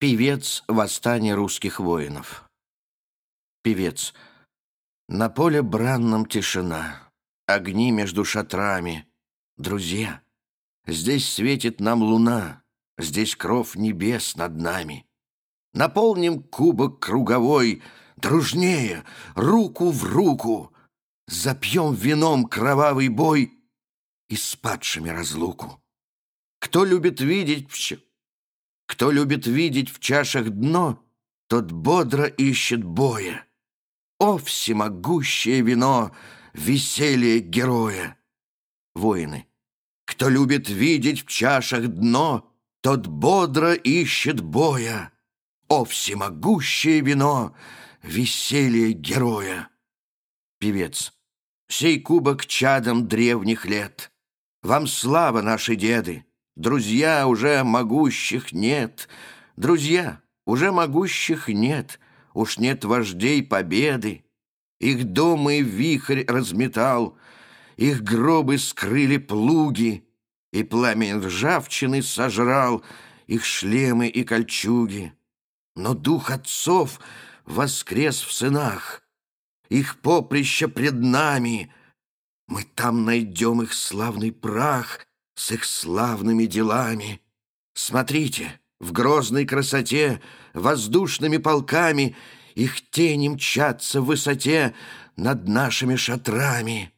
Певец восстания русских воинов. Певец. На поле бранном тишина, огни между шатрами. Друзья, здесь светит нам луна, здесь кров небес над нами. Наполним кубок круговой, дружнее, руку в руку. Запьем вином кровавый бой и с падшими разлуку. Кто любит видеть кто любит видеть в чашах дно, Тот бодро ищет боя. О, всемогущее вино, веселье героя! Воины. Кто любит видеть в чашах дно, Тот бодро ищет боя. О, всемогущее вино, веселье героя! Певец. Сей кубок чадом древних лет. Вам слава, наши деды! Друзья, уже могущих нет. Друзья, уже могущих нет. Уж нет вождей победы. Их дома вихрь разметал, Их гробы скрыли плуги, И пламень ржавчины сожрал Их шлемы и кольчуги. Но дух отцов воскрес в сынах, Их поприще пред нами. Мы там найдем их славный прах — с их славными делами. Смотрите, в грозной красоте, воздушными полками Их тени мчатся в высоте над нашими шатрами.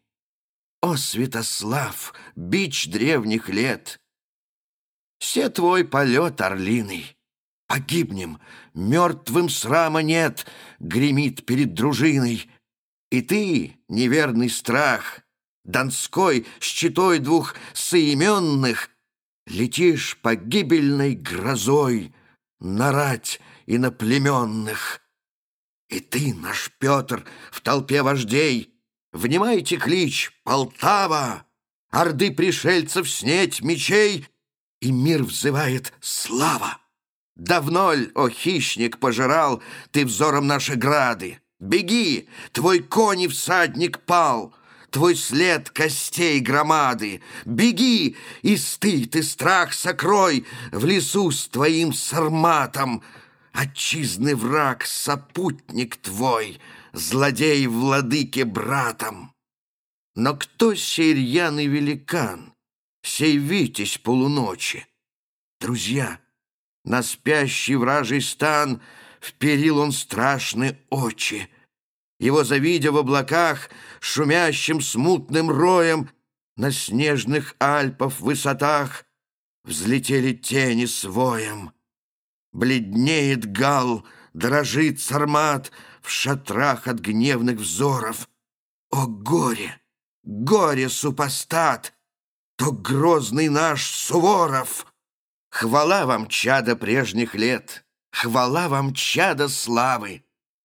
О, Святослав, бич древних лет! Все твой полет орлиный. Погибнем, мертвым срама нет, Гремит перед дружиной. И ты, неверный страх, Донской с читой двух соименных Летишь погибельной грозой На рать иноплеменных. И ты, наш Петр, в толпе вождей, Внимайте клич «Полтава!» Орды пришельцев снеть мечей, И мир взывает «Слава!» Давно ль, о хищник, пожирал Ты взором наши грады? Беги, твой конь и всадник пал — твой след костей громады. Беги, и стыд, и страх сокрой в лесу с твоим сарматом. Отчизны враг, сопутник твой, злодей владыке братом. Но кто сей рьяный великан, сей витязь полуночи? Друзья, на спящий вражий стан вперил он страшные очи — его завидя в облаках, шумящим смутным роем, На снежных Альпов высотах Взлетели тени своем. Бледнеет гал, дрожит сармат В шатрах от гневных взоров. О горе, горе, супостат! То грозный наш Суворов! Хвала вам, чада прежних лет! Хвала вам, чада славы!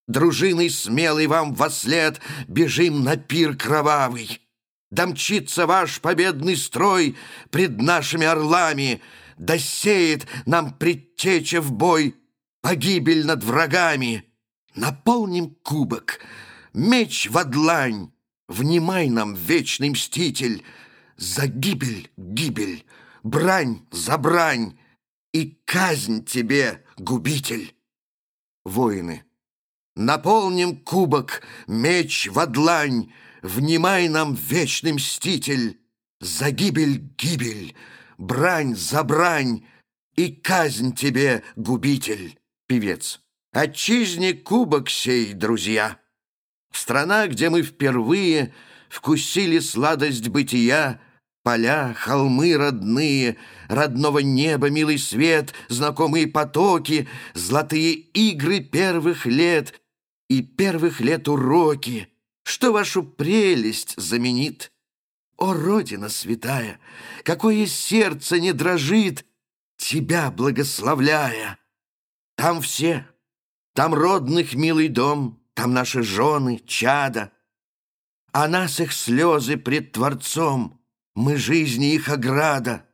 Дружиной смелой вам вослед Бежим на пир кровавый. Домчится ваш победный строй Пред нашими орлами, Досеет нам предтеча в бой Погибель над врагами. Наполним кубок, меч в длань, Внимай нам, вечный мститель, За гибель гибель, брань за брань И казнь тебе, губитель. Воины, Наполним кубок, меч в длань, Внимай нам, вечный мститель, За гибель гибель, брань за брань И казнь тебе, губитель, певец. Отчизне кубок сей, друзья. Страна, где мы впервые Вкусили сладость бытия, Поля, холмы родные, Родного неба милый свет, Знакомые потоки, Золотые игры первых лет — и первых лет уроки, что вашу прелесть заменит. О, Родина святая, какое сердце не дрожит, тебя благословляя! Там все, там родных милый дом, там наши жены, чада, а нас их слезы пред Творцом, мы жизни их ограда.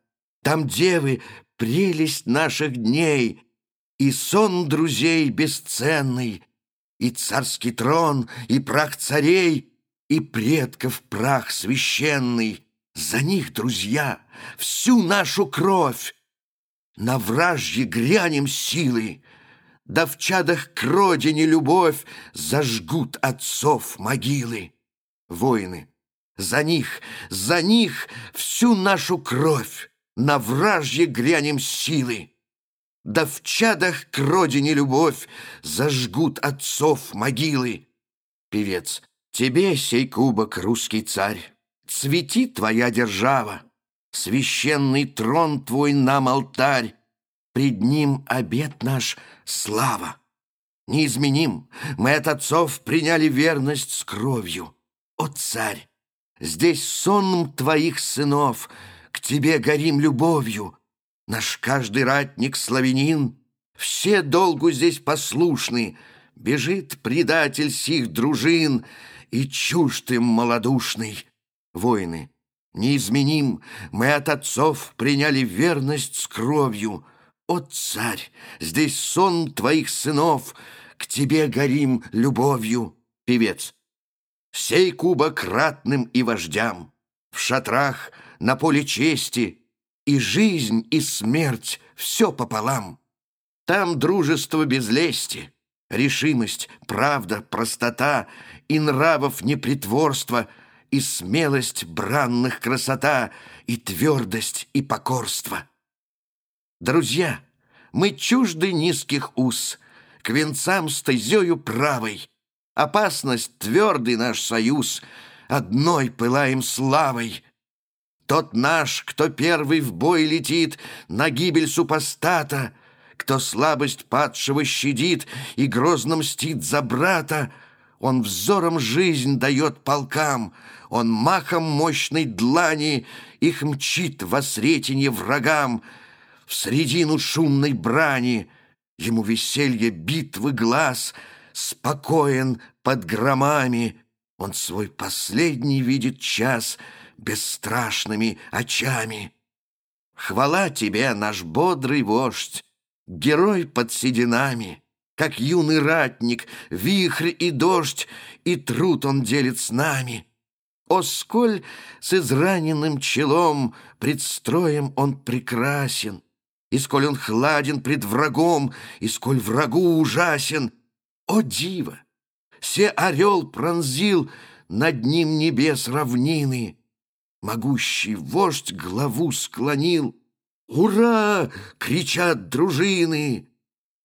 Там девы, прелесть наших дней, и сон друзей бесценный — и царский трон, и прах царей, и предков прах священный. За них, друзья, всю нашу кровь. На вражье грянем силы, Да в чадах к родине любовь Зажгут отцов могилы. Воины, за них, за них всю нашу кровь На вражье грянем силы. Да в чадах к родине любовь Зажгут отцов могилы. Певец, тебе сей кубок, русский царь, Цвети твоя держава, Священный трон твой нам алтарь, Пред ним обет наш слава. Неизменим, мы от отцов Приняли верность с кровью. О, царь, здесь сонм твоих сынов, К тебе горим любовью, Наш каждый ратник славянин, Все долгу здесь послушны, Бежит предатель сих дружин И чужд им малодушный. Воины, неизменим, мы от отцов Приняли верность с кровью. О, царь, здесь сон твоих сынов, К тебе горим любовью. Певец. Сей кубок ратным и вождям, В шатрах, на поле чести — и жизнь, и смерть — все пополам. Там дружество без лести, решимость, правда, простота и нравов непритворство, и смелость бранных красота, и твердость, и покорство. Друзья, мы чужды низких уз, к венцам стезею правой. Опасность твердый наш союз, одной пылаем славой — тот наш, кто первый в бой летит На гибель супостата, Кто слабость падшего щадит И грозно мстит за брата, Он взором жизнь дает полкам, Он махом мощной длани Их мчит во сретенье врагам, В средину шумной брани. Ему веселье битвы глаз, Спокоен под громами, Он свой последний видит час — бесстрашными очами. Хвала тебе, наш бодрый вождь, герой под сединами, как юный ратник, вихрь и дождь, и труд он делит с нами. О, сколь с израненным челом пред строем он прекрасен, и сколь он хладен пред врагом, и сколь врагу ужасен. О, диво! Се орел пронзил над ним небес равнины, Могущий вождь главу склонил. «Ура!» — кричат дружины.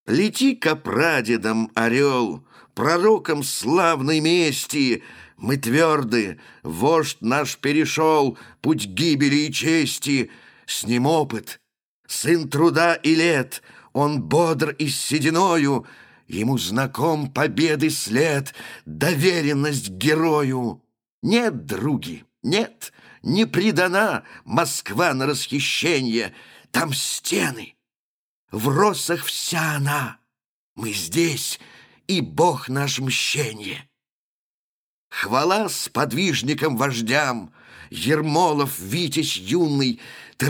Лети-ка прадедом, орел, Пророком славной мести. Мы тверды, вождь наш перешел Путь гибели и чести. С ним опыт, сын труда и лет, Он бодр и с сединою, Ему знаком победы след, Доверенность герою. Нет, други, нет, не предана Москва на расхищение. Там стены, в росах вся она. Мы здесь, и Бог наш мщение. Хвала сподвижникам вождям, Ермолов, Витязь юный, Ты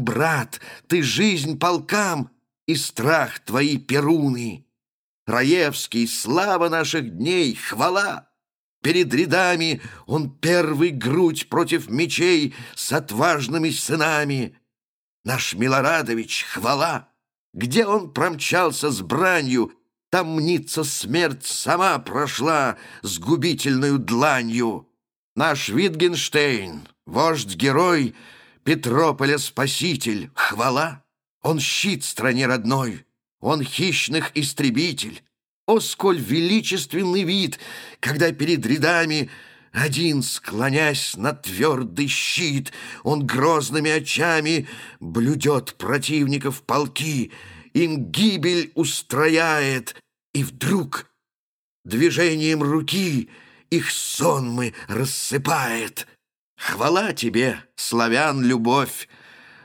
брат, ты жизнь полкам И страх твои перуны. Раевский, слава наших дней, хвала! Перед рядами он первый грудь против мечей С отважными сынами. Наш Милорадович, хвала! Где он промчался с бранью, Там, мнится, смерть сама прошла С губительную дланью. Наш Витгенштейн, вождь-герой, Петрополя спаситель, хвала! Он щит стране родной, он хищных истребитель. О, сколь величественный вид, когда перед рядами один, склонясь на твердый щит, он грозными очами блюдет противников полки, им гибель устрояет, и вдруг движением руки их сонмы рассыпает. Хвала тебе, славян, любовь,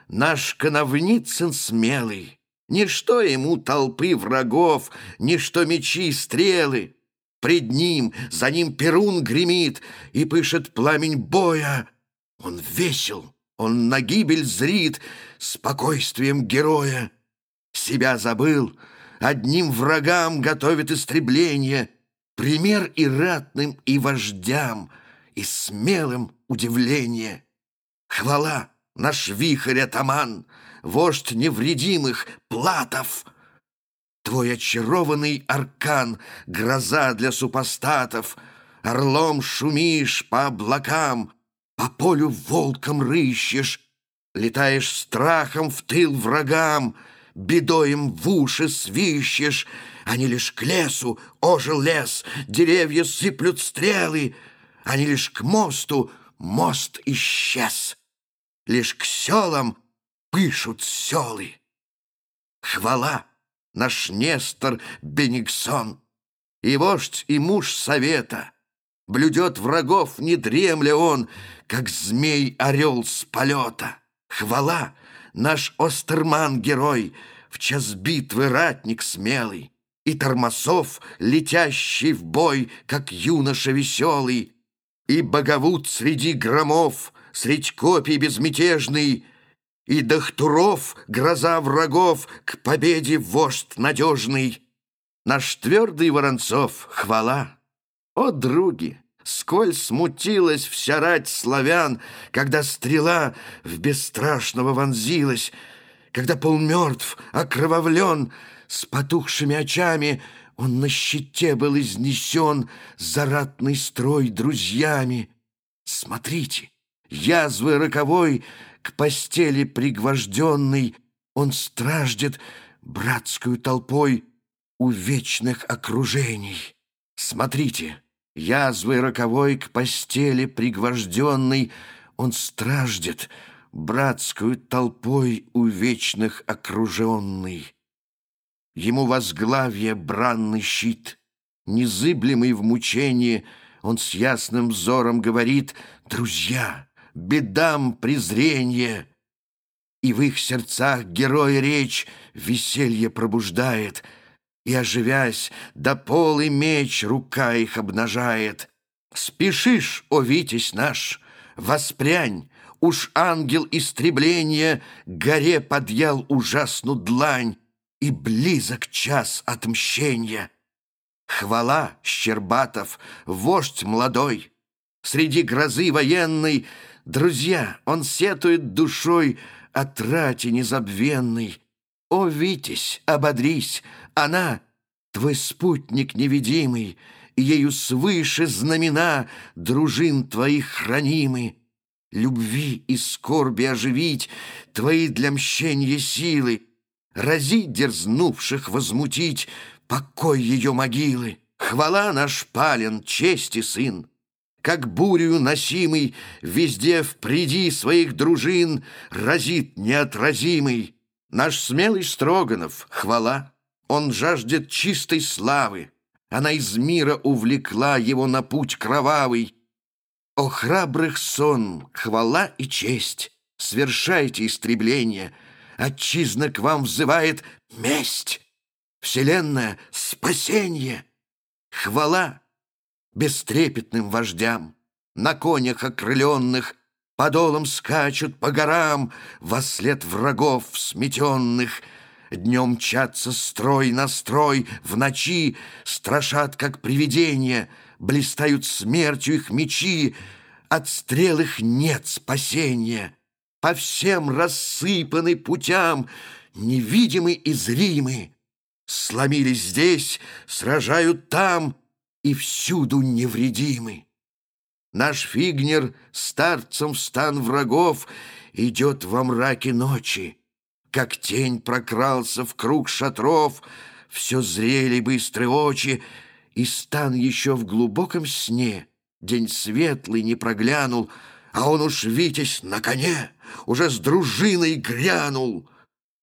наш коновницын смелый, Ничто ему толпы врагов, ничто мечи стрелы. Пред ним, за ним перун гремит и пышет пламень боя. Он весел, он на гибель зрит спокойствием героя. Себя забыл, одним врагам готовит истребление, пример и ратным, и вождям, и смелым удивление. Хвала, наш вихрь атаман — вождь невредимых, Платов. Твой очарованный аркан, гроза для супостатов, Орлом шумишь по облакам, по полю волком рыщешь, Летаешь страхом в тыл врагам, Бедой им в уши свищешь, Они лишь к лесу, ожил лес, Деревья сыплют стрелы, Они лишь к мосту, мост исчез, Лишь к селам пышут селы. Хвала, наш Нестор Бениксон, И вождь, и муж совета, Блюдет врагов, не дремля он, Как змей-орел с полета. Хвала, наш Остерман-герой, В час битвы ратник смелый, И Тормосов, летящий в бой, Как юноша веселый, И Боговут среди громов, Средь копий безмятежный, И Дахтуров, гроза врагов, К победе вождь надежный. Наш твердый Воронцов, хвала. О, други! Сколь смутилась вся рать славян, Когда стрела в бесстрашного вонзилась, Когда полмертв, окровавлен, С потухшими очами Он на щите был изнесен За ратный строй друзьями. Смотрите, язвы роковой К постели пригвожденный Он страждет братскую толпой У вечных окружений. Смотрите, Язвой роковой к постели пригвожденный Он страждет братскую толпой у вечных окруженный. Ему возглавье бранный щит, Незыблемый в мучении, Он с ясным взором говорит «Друзья, бедам презренье!» И в их сердцах герой речь Веселье пробуждает — и, оживясь, до полы меч рука их обнажает. Спешишь, о Витязь наш, воспрянь, Уж ангел истребления Горе подъял ужасну длань, И близок час отмщения. Хвала, Щербатов, вождь молодой, Среди грозы военной, Друзья, он сетует душой О трате незабвенной. О, Витязь, ободрись, она — твой спутник невидимый, ею свыше знамена дружин твоих хранимы. Любви и скорби оживить твои для мщения силы, разить дерзнувших возмутить покой ее могилы. Хвала наш пален, чести сын, как бурю носимый, Везде впреди своих дружин разит неотразимый. Наш смелый Строганов, хвала. Он жаждет чистой славы. Она из мира увлекла его на путь кровавый. О храбрых сон, хвала и честь! Свершайте истребление. Отчизна к вам взывает месть. Вселенная — спасение. Хвала бестрепетным вождям. На конях окрыленных Подолом скачут по горам Во след врагов сметенных — Днем мчатся строй на строй, в ночи Страшат, как привидения, Блистают смертью их мечи, От стрел их нет спасения. По всем рассыпаны путям, Невидимы и зримы. Сломились здесь, сражают там, И всюду невредимы. Наш фигнер старцем в стан врагов Идет во мраке ночи. Как тень прокрался в круг шатров, Все зрели быстрые очи, И стан еще в глубоком сне. День светлый не проглянул, А он уж, Витязь, на коне, Уже с дружиной грянул.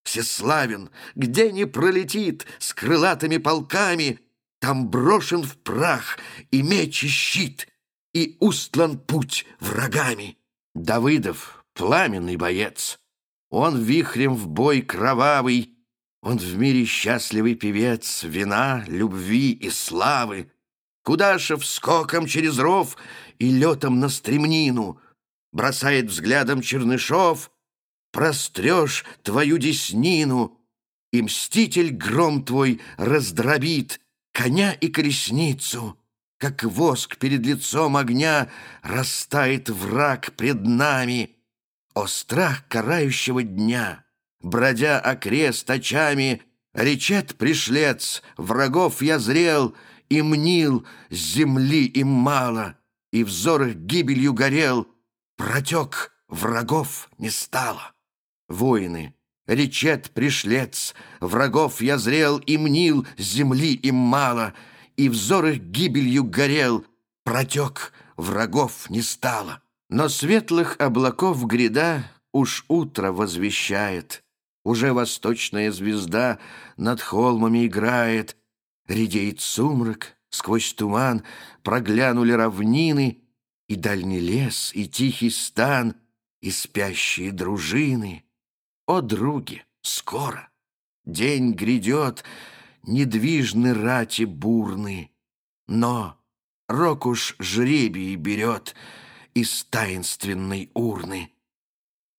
Всеславен, где не пролетит С крылатыми полками, Там брошен в прах и меч, и щит, И устлан путь врагами. Давыдов, пламенный боец, он вихрем в бой кровавый, Он в мире счастливый певец Вина, любви и славы. Кудашев скоком через ров И летом на стремнину. Бросает взглядом Чернышов, Прострешь твою деснину, И мститель гром твой раздробит Коня и колесницу. Как воск перед лицом огня Растает враг пред нами — о страх карающего дня! Бродя окрест очами, Речет пришлец, врагов я зрел И мнил, земли им мало, И взор их гибелью горел, Протек, врагов не стало. Воины, речет пришлец, Врагов я зрел и мнил, земли им мало, И взор их гибелью горел, Протек, врагов не стало. Но светлых облаков гряда Уж утро возвещает. Уже восточная звезда Над холмами играет. Редеет сумрак, сквозь туман Проглянули равнины, И дальний лес, и тихий стан, И спящие дружины. О, други, скоро! День грядет, Недвижны рати бурны, Но рок уж жребий берет Из таинственной урны.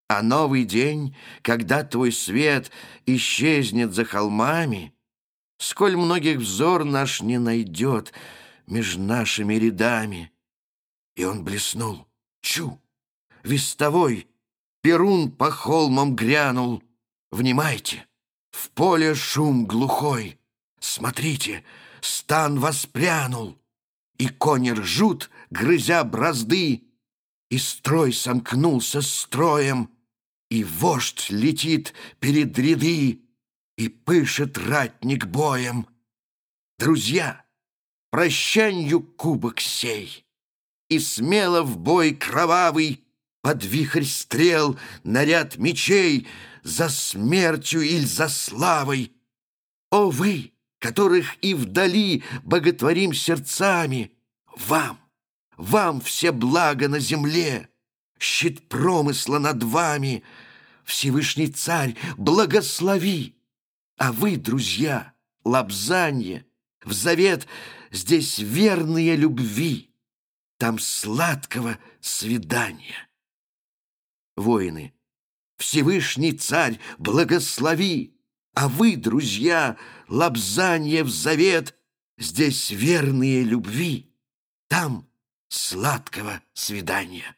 А новый день, когда твой свет исчезнет за холмами, Сколь многих взор наш не найдет меж нашими рядами. И он блеснул. Чу! Вестовой! Перун по холмам грянул. Внимайте! В поле шум глухой. Смотрите, стан воспрянул. И кони ржут, грызя бразды, И строй сомкнулся строем, и вождь летит перед ряды, И пышет ратник боем. Друзья, прощанью кубок сей, И смело в бой кровавый Под вихрь стрел, наряд мечей За смертью или за славой. О вы, которых и вдали Боготворим сердцами, Вам, вам все блага на земле, Щит промысла над вами — Всевышний Царь, благослови! А вы, друзья, лапзанье, в завет здесь верные любви, там сладкого свидания. Воины, Всевышний Царь, благослови! А вы, друзья, лапзанье в завет, здесь верные любви, там сладкого свидания.